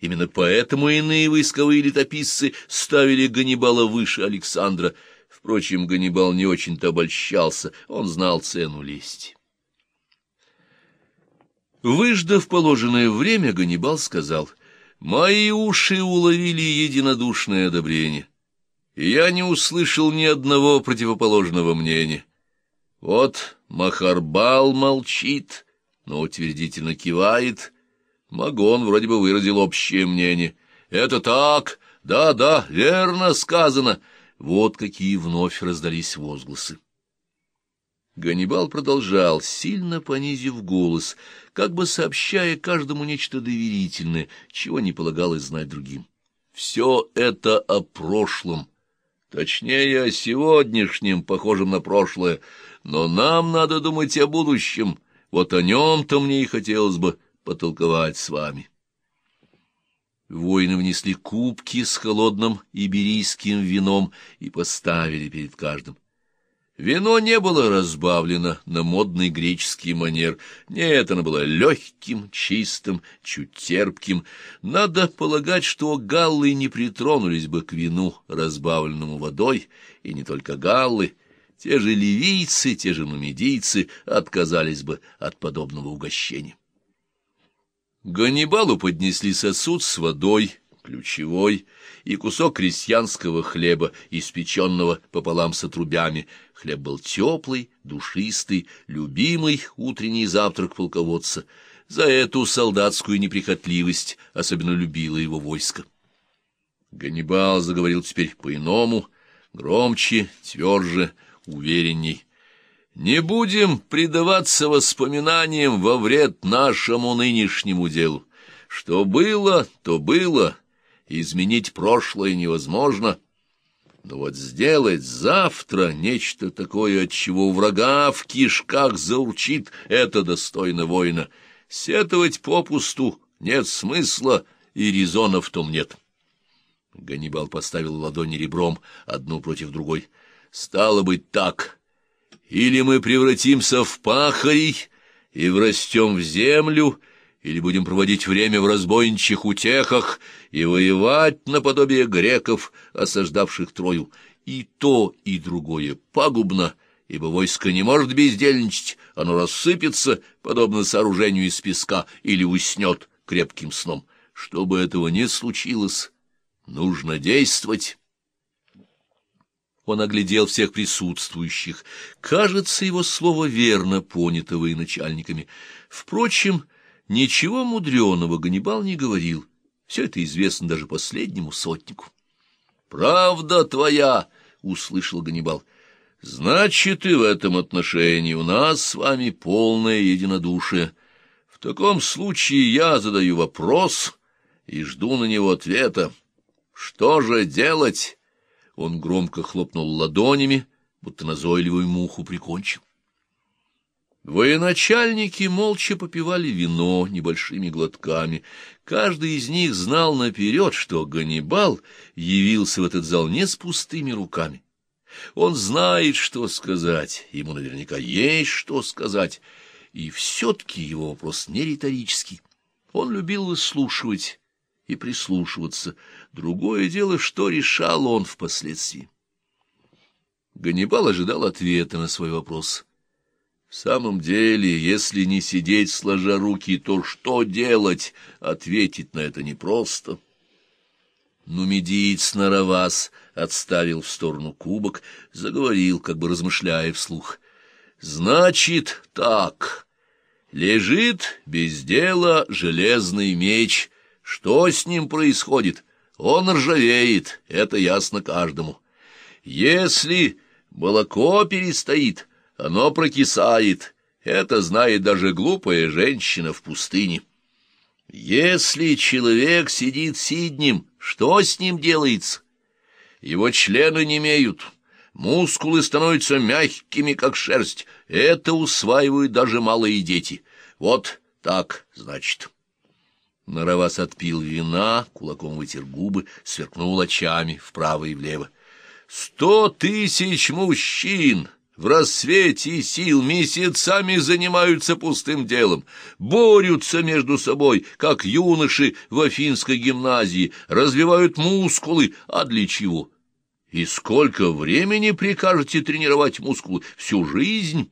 Именно поэтому иные войсковые летописцы ставили Ганнибала выше Александра. Впрочем, Ганнибал не очень-то обольщался, он знал цену лести. Выждав положенное время, Ганнибал сказал, «Мои уши уловили единодушное одобрение, я не услышал ни одного противоположного мнения. Вот Махарбал молчит, но утвердительно кивает, Магон вроде бы выразил общее мнение. «Это так! Да-да, верно сказано!» Вот какие вновь раздались возгласы. Ганнибал продолжал, сильно понизив голос, как бы сообщая каждому нечто доверительное, чего не полагалось знать другим. «Все это о прошлом, точнее, о сегодняшнем, похожем на прошлое, но нам надо думать о будущем, вот о нем-то мне и хотелось бы потолковать с вами». Воины внесли кубки с холодным иберийским вином и поставили перед каждым. Вино не было разбавлено на модный греческий манер. Нет, оно было легким, чистым, чуть терпким. Надо полагать, что галлы не притронулись бы к вину, разбавленному водой, и не только галлы. Те же ливийцы, те же нумидийцы отказались бы от подобного угощения. Ганнибалу поднесли сосуд с водой, ключевой, и кусок крестьянского хлеба, испеченного пополам с отрубями. Хлеб был теплый, душистый, любимый утренний завтрак полководца. За эту солдатскую неприхотливость особенно любило его войско. Ганнибал заговорил теперь по-иному, громче, тверже, уверенней. «Не будем предаваться воспоминаниям во вред нашему нынешнему делу. Что было, то было» изменить прошлое невозможно. Но вот сделать завтра нечто такое, от чего врага в кишках заурчит, это достойно воина. Сетовать попусту нет смысла, и резона в том нет. Ганнибал поставил ладони ребром, одну против другой. Стало быть так. Или мы превратимся в пахарей и врастем в землю, — или будем проводить время в разбойничьих утехах и воевать наподобие греков, осаждавших Трою. И то, и другое пагубно, ибо войско не может бездельничать, оно рассыпется, подобно сооружению из песка, или уснет крепким сном. Чтобы этого не случилось, нужно действовать». Он оглядел всех присутствующих. Кажется, его слово верно понято военачальниками. Впрочем, Ничего мудреного Ганнибал не говорил. Все это известно даже последнему сотнику. «Правда твоя!» — услышал Ганнибал. «Значит, и в этом отношении у нас с вами полное единодушие. В таком случае я задаю вопрос и жду на него ответа. Что же делать?» Он громко хлопнул ладонями, будто назойливую муху прикончил. Военачальники молча попивали вино небольшими глотками. Каждый из них знал наперед, что Ганнибал явился в этот зал не с пустыми руками. Он знает, что сказать, ему наверняка есть что сказать, и все-таки его вопрос не риторический. Он любил выслушивать и прислушиваться. Другое дело, что решал он впоследствии. Ганнибал ожидал ответа на свой вопрос — в самом деле, если не сидеть сложа руки, то что делать? Ответить на это непросто. Нумидиец Наравас отставил в сторону кубок, заговорил, как бы размышляя вслух. «Значит так. Лежит без дела железный меч. Что с ним происходит? Он ржавеет, это ясно каждому. Если молоко перестоит, оно прокисает. Это знает даже глупая женщина в пустыне. Если человек сидит сиднем, что с ним делается? Его члены не имеют, мускулы становятся мягкими, как шерсть. Это усваивают даже малые дети. Вот так, значит. Наравас отпил вина, кулаком вытер губы, сверкнул очами вправо и влево. «Сто тысяч мужчин!» в рассвете сил месяцами занимаются пустым делом, борются между собой, как юноши в Афинской гимназии, развивают мускулы, а для чего? И сколько времени прикажете тренировать мускулы? Всю жизнь?